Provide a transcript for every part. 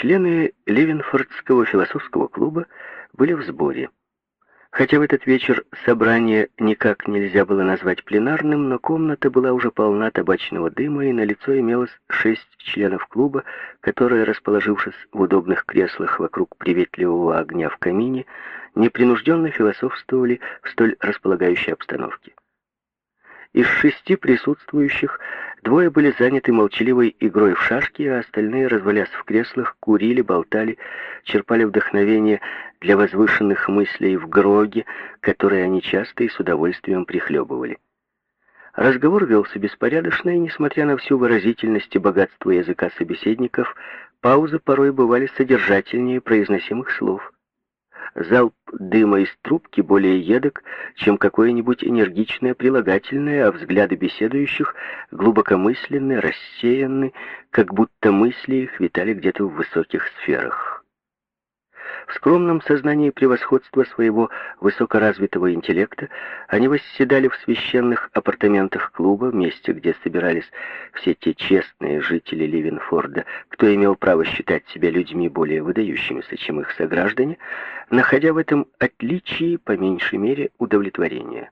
Члены Ливенфордского философского клуба были в сборе. Хотя в этот вечер собрание никак нельзя было назвать пленарным, но комната была уже полна табачного дыма, и на лицо имелось шесть членов клуба, которые, расположившись в удобных креслах вокруг приветливого огня в камине, непринужденно философствовали в столь располагающей обстановке. Из шести присутствующих двое были заняты молчаливой игрой в шашки, а остальные, развалясь в креслах, курили, болтали, черпали вдохновение для возвышенных мыслей в гроге, которые они часто и с удовольствием прихлебывали. Разговор велся беспорядочно, и, несмотря на всю выразительность и богатство языка собеседников, паузы порой бывали содержательнее произносимых слов. Залп дыма из трубки более едок, чем какое-нибудь энергичное прилагательное, а взгляды беседующих глубокомысленны, рассеяны, как будто мысли их витали где-то в высоких сферах. В скромном сознании превосходства своего высокоразвитого интеллекта они восседали в священных апартаментах клуба, месте, где собирались все те честные жители Ливенфорда, кто имел право считать себя людьми более выдающимися, чем их сограждане, находя в этом отличии, по меньшей мере, удовлетворение.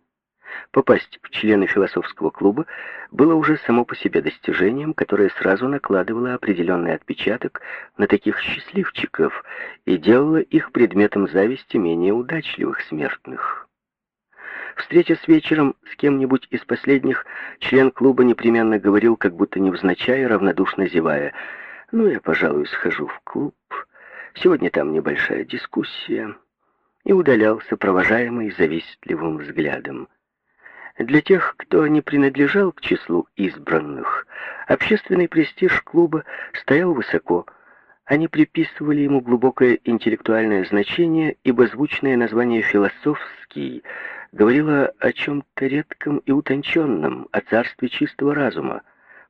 Попасть в члены философского клуба было уже само по себе достижением, которое сразу накладывало определенный отпечаток на таких счастливчиков и делало их предметом зависти менее удачливых смертных. Встретясь вечером с кем-нибудь из последних, член клуба непременно говорил, как будто невзначай, равнодушно зевая, «Ну, я, пожалуй, схожу в клуб. Сегодня там небольшая дискуссия» и удалялся, провожаемый завистливым взглядом. Для тех, кто не принадлежал к числу избранных, общественный престиж клуба стоял высоко. Они приписывали ему глубокое интеллектуальное значение, ибо звучное название «философский» говорило о чем-то редком и утонченном, о царстве чистого разума.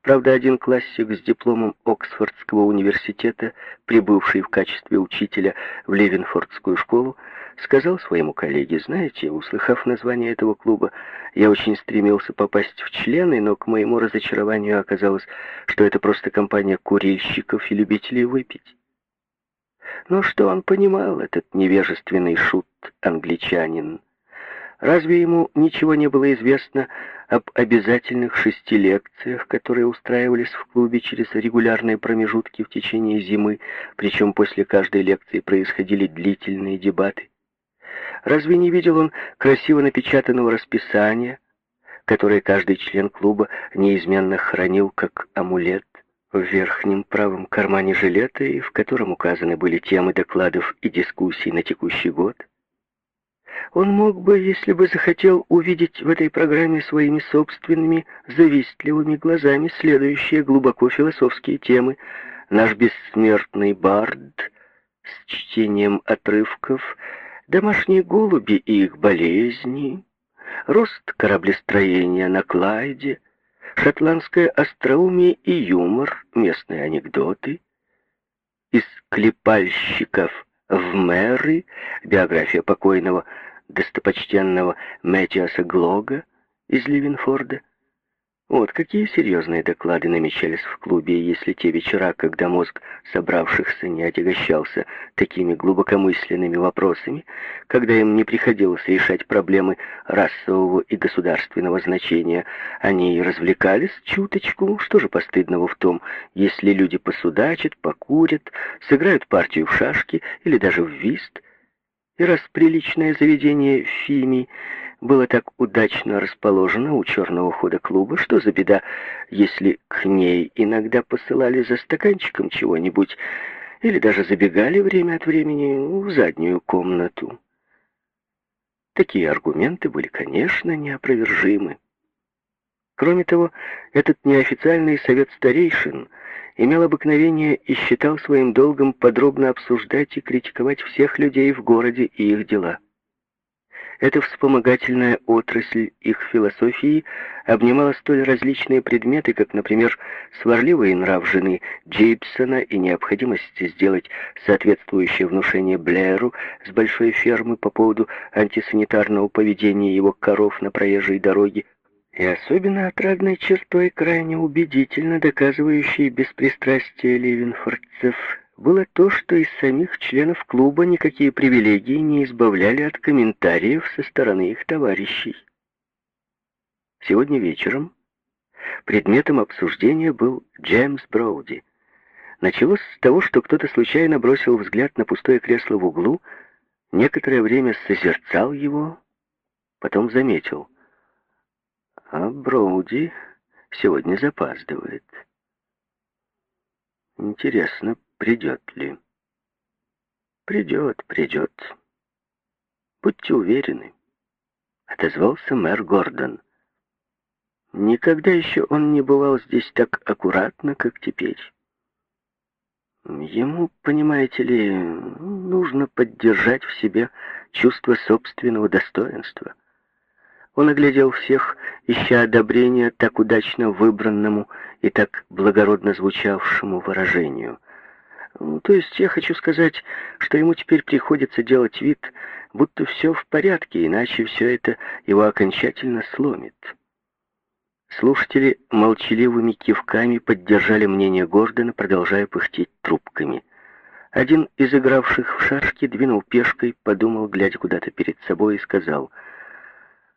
Правда, один классик с дипломом Оксфордского университета, прибывший в качестве учителя в Левенфордскую школу, сказал своему коллеге, знаете, услыхав название этого клуба, я очень стремился попасть в члены, но к моему разочарованию оказалось, что это просто компания курильщиков и любителей выпить. Но что он понимал, этот невежественный шут-англичанин? Разве ему ничего не было известно об обязательных шести лекциях, которые устраивались в клубе через регулярные промежутки в течение зимы, причем после каждой лекции происходили длительные дебаты? Разве не видел он красиво напечатанного расписания, которое каждый член клуба неизменно хранил как амулет в верхнем правом кармане жилета и в котором указаны были темы докладов и дискуссий на текущий год? Он мог бы, если бы захотел, увидеть в этой программе своими собственными завистливыми глазами следующие глубоко философские темы. Наш бессмертный бард с чтением отрывков домашние голуби и их болезни, рост кораблестроения на Клайде, шотландское остроумие и юмор, местные анекдоты, из клепальщиков в мэры, биография покойного достопочтенного Мэтьюса Глога из Ливенфорда, вот какие серьезные доклады намечались в клубе, если те вечера, когда мозг собравшихся не отягощался такими глубокомысленными вопросами, когда им не приходилось решать проблемы расового и государственного значения, они и развлекались чуточку, что же постыдного в том, если люди посудачат, покурят, сыграют партию в шашки или даже в вист, и раз приличное заведение в Фими было так удачно расположено у черного хода клуба, что за беда, если к ней иногда посылали за стаканчиком чего-нибудь или даже забегали время от времени в заднюю комнату. Такие аргументы были, конечно, неопровержимы. Кроме того, этот неофициальный совет старейшин имел обыкновение и считал своим долгом подробно обсуждать и критиковать всех людей в городе и их дела. Эта вспомогательная отрасль их философии обнимала столь различные предметы, как, например, сварливый нрав жены Джейпсона и необходимость сделать соответствующее внушение Блэру с большой фермы по поводу антисанитарного поведения его коров на проезжей дороге, и особенно отрадной чертой, крайне убедительно доказывающей беспристрастие ливенфордцев было то, что из самих членов клуба никакие привилегии не избавляли от комментариев со стороны их товарищей. Сегодня вечером предметом обсуждения был Джеймс Броуди. Началось с того, что кто-то случайно бросил взгляд на пустое кресло в углу, некоторое время созерцал его, потом заметил. А Броуди сегодня запаздывает. Интересно, придет ли? Придет, придет. Будьте уверены, отозвался мэр Гордон. Никогда еще он не бывал здесь так аккуратно, как теперь. Ему, понимаете ли, нужно поддержать в себе чувство собственного достоинства. Он оглядел всех, ища одобрения так удачно выбранному и так благородно звучавшему выражению. Ну, то есть я хочу сказать, что ему теперь приходится делать вид, будто все в порядке, иначе все это его окончательно сломит. Слушатели молчаливыми кивками поддержали мнение Гордона, продолжая пыхтеть трубками. Один из игравших в шашки двинул пешкой, подумал, глядя куда-то перед собой, и сказал,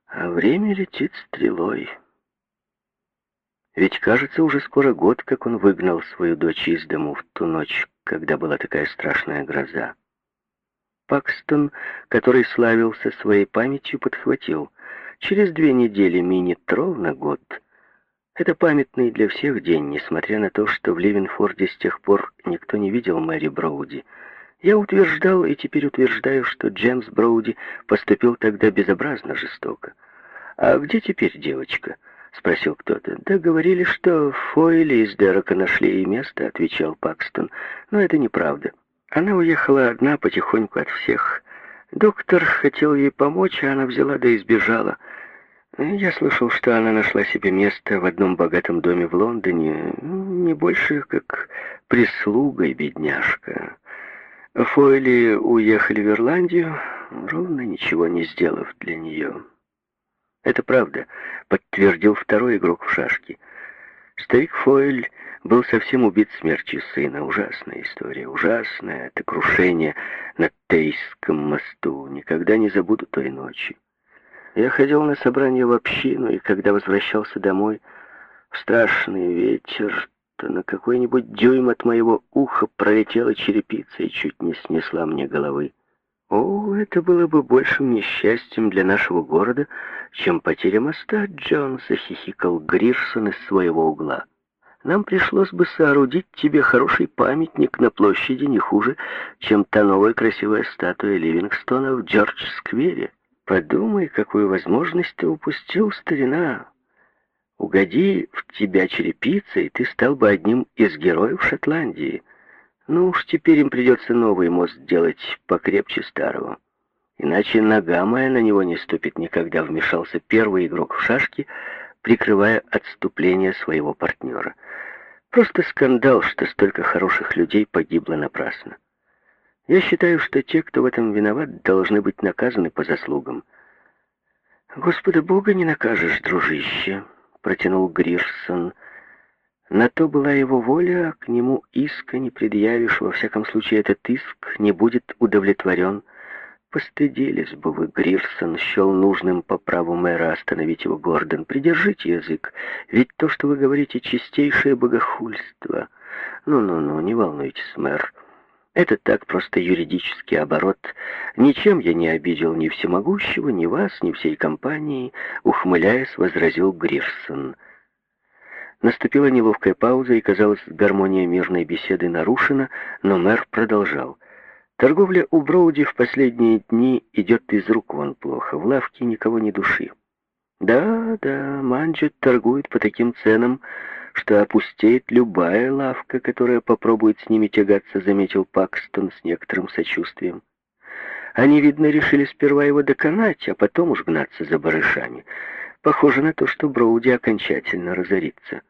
«А время летит стрелой». Ведь, кажется, уже скоро год, как он выгнал свою дочь из дому в ту ночь, когда была такая страшная гроза. Пакстон, который славился своей памятью, подхватил. Через две недели минит ровно год — это памятный для всех день, несмотря на то, что в Ливенфорде с тех пор никто не видел Мэри Броуди. Я утверждал и теперь утверждаю, что Джеймс Броуди поступил тогда безобразно жестоко. «А где теперь девочка?» — спросил кто-то. «Да говорили, что в Фойле из Дерека нашли ей место», — отвечал Пакстон. «Но это неправда. Она уехала одна потихоньку от всех. Доктор хотел ей помочь, а она взяла да и сбежала». Я слышал, что она нашла себе место в одном богатом доме в Лондоне, не больше, как прислугой, бедняжка. Фойли уехали в Ирландию, ровно ничего не сделав для нее. Это правда, подтвердил второй игрок в шашки. Старик Фойль был совсем убит смертью сына. Ужасная история, ужасная. Это крушение на Тейском мосту. Никогда не забуду той ночи. Я ходил на собрание в общину, и когда возвращался домой в страшный вечер, то на какой-нибудь дюйм от моего уха пролетела черепица и чуть не снесла мне головы. О, это было бы большим несчастьем для нашего города, чем потеря моста, Джон, захихикал Грирсон из своего угла. Нам пришлось бы соорудить тебе хороший памятник на площади не хуже, чем та новая красивая статуя Ливингстона в Джордж-сквере. Подумай, какую возможность ты упустил, старина. Угоди в тебя черепица, и ты стал бы одним из героев Шотландии. Ну уж теперь им придется новый мост делать покрепче старого. Иначе нога моя на него не ступит никогда, вмешался первый игрок в шашки, прикрывая отступление своего партнера. Просто скандал, что столько хороших людей погибло напрасно. Я считаю, что те, кто в этом виноват, должны быть наказаны по заслугам. Господа Бога не накажешь, дружище, протянул Грирсон. На то была его воля, а к нему иска не предъявишь, во всяком случае этот иск не будет удовлетворен. Постыдились бы вы, Грирсон, счел нужным по праву мэра остановить его Гордон. Придержите язык, ведь то, что вы говорите, чистейшее богохульство. Ну-ну-ну, не волнуйтесь, мэр. Это так просто юридический оборот. Ничем я не обидел ни всемогущего, ни вас, ни всей компании, ухмыляясь, возразил Грифсон. Наступила неловкая пауза, и, казалось, гармония мирной беседы нарушена, но мэр продолжал. Торговля у Броуди в последние дни идет из рук вон плохо. В лавке никого не души. Да, да, Манджет торгует по таким ценам, что опустеет любая лавка, которая попробует с ними тягаться, заметил Пакстон с некоторым сочувствием. Они, видно, решили сперва его доконать, а потом уж гнаться за барышами. Похоже на то, что Броуди окончательно разорится.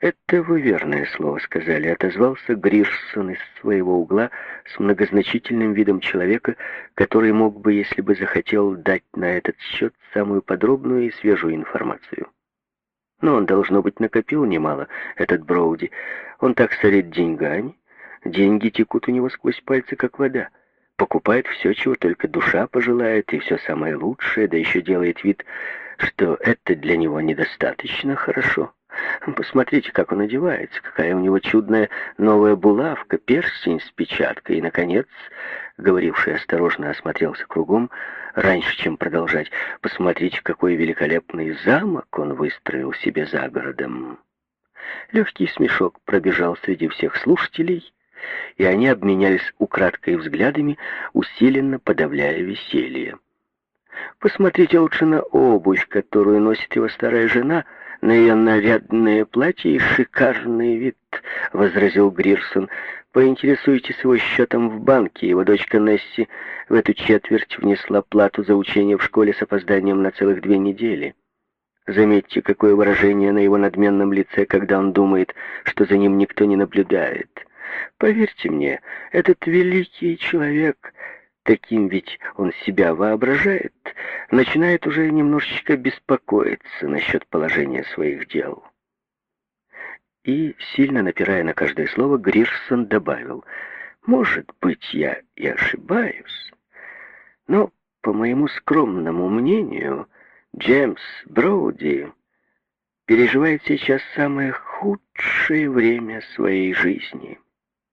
«Это вы верное слово сказали», — отозвался Грирсон из своего угла с многозначительным видом человека, который мог бы, если бы захотел, дать на этот счет самую подробную и свежую информацию. Но он, должно быть, накопил немало, этот Броуди. Он так сорит деньгами. Деньги текут у него сквозь пальцы, как вода. Покупает все, чего только душа пожелает, и все самое лучшее, да еще делает вид, что это для него недостаточно хорошо. Посмотрите, как он одевается, какая у него чудная новая булавка, перстень с печаткой. И, наконец, говоривший осторожно осмотрелся кругом, раньше, чем продолжать, посмотрите, какой великолепный замок он выстроил себе за городом. Легкий смешок пробежал среди всех слушателей, и они обменялись украдкой взглядами, усиленно подавляя веселье. Посмотрите лучше на обувь, которую носит его старая жена, на ее нарядное платье и шикарный вид, — возразил Грирсон. Поинтересуйтесь его счетом в банке. Его дочка Несси в эту четверть внесла плату за учение в школе с опозданием на целых две недели. Заметьте, какое выражение на его надменном лице, когда он думает, что за ним никто не наблюдает. Поверьте мне, этот великий человек, таким ведь он себя воображает, начинает уже немножечко беспокоиться насчет положения своих дел. И, сильно напирая на каждое слово, Грирсон добавил, «Может быть, я и ошибаюсь, но, по моему скромному мнению, — Джеймс Броуди переживает сейчас самое худшее время своей жизни.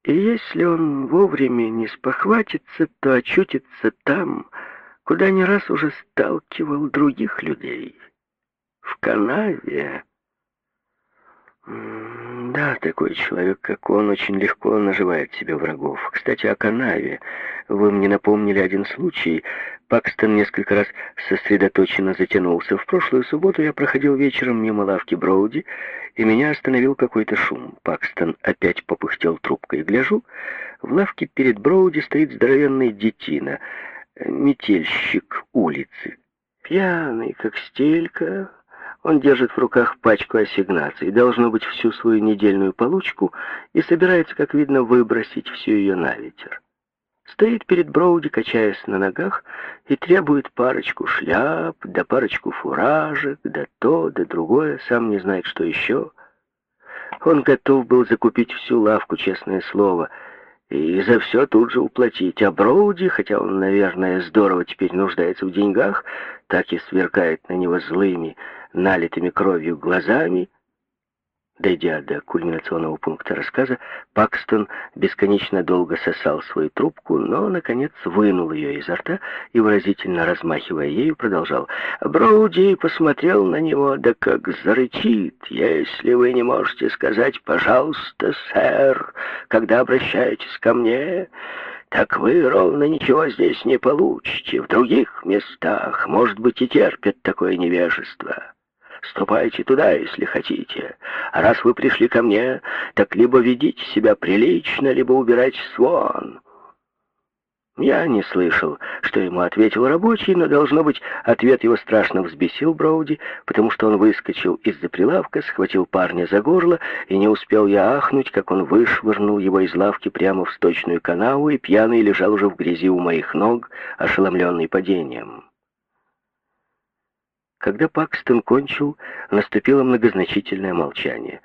И если он вовремя не спохватится, то очутится там, куда не раз уже сталкивал других людей. В канаве. Да, такой человек, как он, очень легко наживает себе врагов. Кстати, о канаве. Вы мне напомнили один случай, Пакстон несколько раз сосредоточенно затянулся. В прошлую субботу я проходил вечером мимо лавки Броуди, и меня остановил какой-то шум. Пакстон опять попыхтел трубкой. Гляжу, в лавке перед Броуди стоит здоровенный детина, метельщик улицы. Пьяный, как стелька, он держит в руках пачку ассигнаций, должно быть всю свою недельную получку, и собирается, как видно, выбросить всю ее на ветер. Стоит перед Броуди, качаясь на ногах, и требует парочку шляп, да парочку фуражек, да то, да другое, сам не знает, что еще. Он готов был закупить всю лавку, честное слово, и за все тут же уплатить. А Броуди, хотя он, наверное, здорово теперь нуждается в деньгах, так и сверкает на него злыми, налитыми кровью глазами, Дойдя до кульминационного пункта рассказа, Пакстон бесконечно долго сосал свою трубку, но, наконец, вынул ее изо рта и, выразительно размахивая ею, продолжал. Броуди посмотрел на него, да как зарычит. «Если вы не можете сказать «пожалуйста, сэр», когда обращаетесь ко мне...» так вы ровно ничего здесь не получите. В других местах, может быть, и терпят такое невежество. Ступайте туда, если хотите. А раз вы пришли ко мне, так либо ведите себя прилично, либо убирайтесь вон». Я не слышал, что ему ответил рабочий, но, должно быть, ответ его страшно взбесил Броуди, потому что он выскочил из-за прилавка, схватил парня за горло, и не успел я ахнуть, как он вышвырнул его из лавки прямо в сточную канаву, и пьяный лежал уже в грязи у моих ног, ошеломленный падением. Когда Пакстон кончил, наступило многозначительное молчание.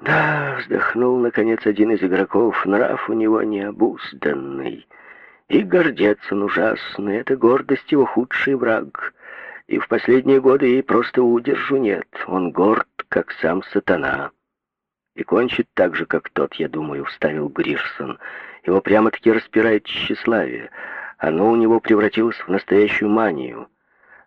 «Да», — вздохнул, наконец, один из игроков, — «нрав у него необузданный. И гордец он ужасный, это гордость его худший враг. И в последние годы ей просто удержу нет, он горд, как сам сатана». И кончит так же, как тот, я думаю, вставил Гришсон. Его прямо-таки распирает тщеславие. Оно у него превратилось в настоящую манию.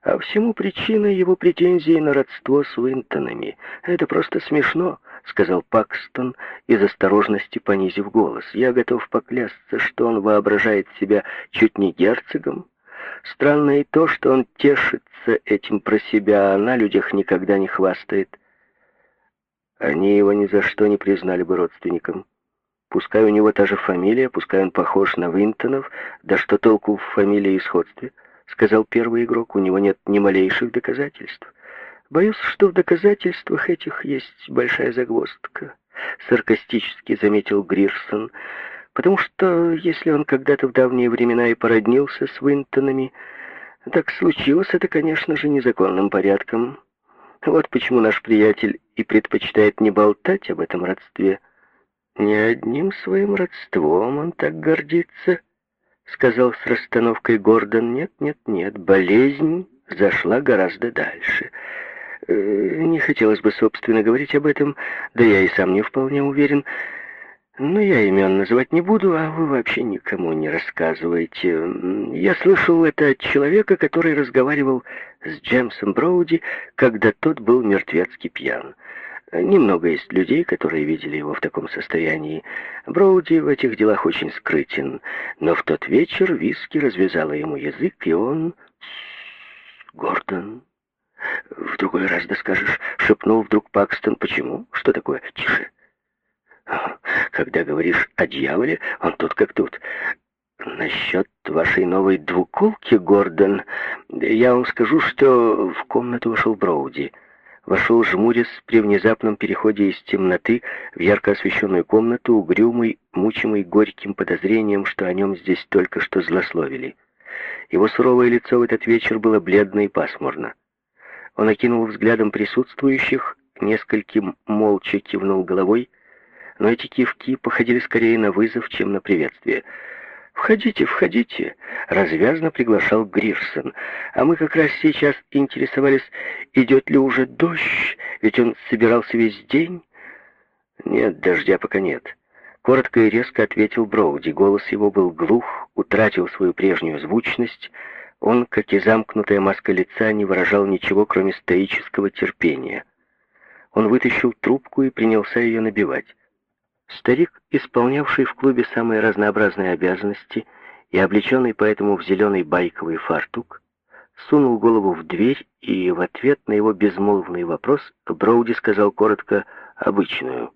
А всему причиной его претензии на родство с Уинтонами. Это просто смешно, сказал Пакстон, из осторожности понизив голос. Я готов поклясться, что он воображает себя чуть не герцогом. Странно и то, что он тешится этим про себя, а на людях никогда не хвастает. Они его ни за что не признали бы родственником. Пускай у него та же фамилия, пускай он похож на Винтонов, да что толку в фамилии и сходстве —— сказал первый игрок, — у него нет ни малейших доказательств. Боюсь, что в доказательствах этих есть большая загвоздка, — саркастически заметил Грирсон, потому что если он когда-то в давние времена и породнился с Винтонами, так случилось это, конечно же, незаконным порядком. Вот почему наш приятель и предпочитает не болтать об этом родстве. Не одним своим родством он так гордится, сказал с расстановкой Гордон. Нет, нет, нет, болезнь зашла гораздо дальше. Э, не хотелось бы, собственно, говорить об этом, да я и сам не вполне уверен. Но я имен называть не буду, а вы вообще никому не рассказываете. Я слышал это от человека, который разговаривал с Джемсом Броуди, когда тот был мертвецки пьян. Немного есть людей, которые видели его в таком состоянии. Броуди в этих делах очень скрытен, но в тот вечер виски развязала ему язык, и он... Гордон... В другой раз да скажешь, шепнул вдруг Пакстон. Почему? Что такое? Тише. Когда говоришь о дьяволе, он тут как тут. Насчет вашей новой двуколки, Гордон, я вам скажу, что в комнату вошел Броуди вошел жмурясь при внезапном переходе из темноты в ярко освещенную комнату, угрюмый, мучимый горьким подозрением, что о нем здесь только что злословили. Его суровое лицо в этот вечер было бледно и пасмурно. Он окинул взглядом присутствующих, нескольким молча кивнул головой, но эти кивки походили скорее на вызов, чем на приветствие — «Входите, входите!» — развязно приглашал Грирсон. «А мы как раз сейчас интересовались, идет ли уже дождь, ведь он собирался весь день». «Нет, дождя пока нет». Коротко и резко ответил Броуди. Голос его был глух, утратил свою прежнюю звучность. Он, как и замкнутая маска лица, не выражал ничего, кроме стоического терпения. Он вытащил трубку и принялся ее набивать. Старик, исполнявший в клубе самые разнообразные обязанности и облеченный поэтому в зеленый байковый фартук, сунул голову в дверь и в ответ на его безмолвный вопрос Броуди сказал коротко «обычную».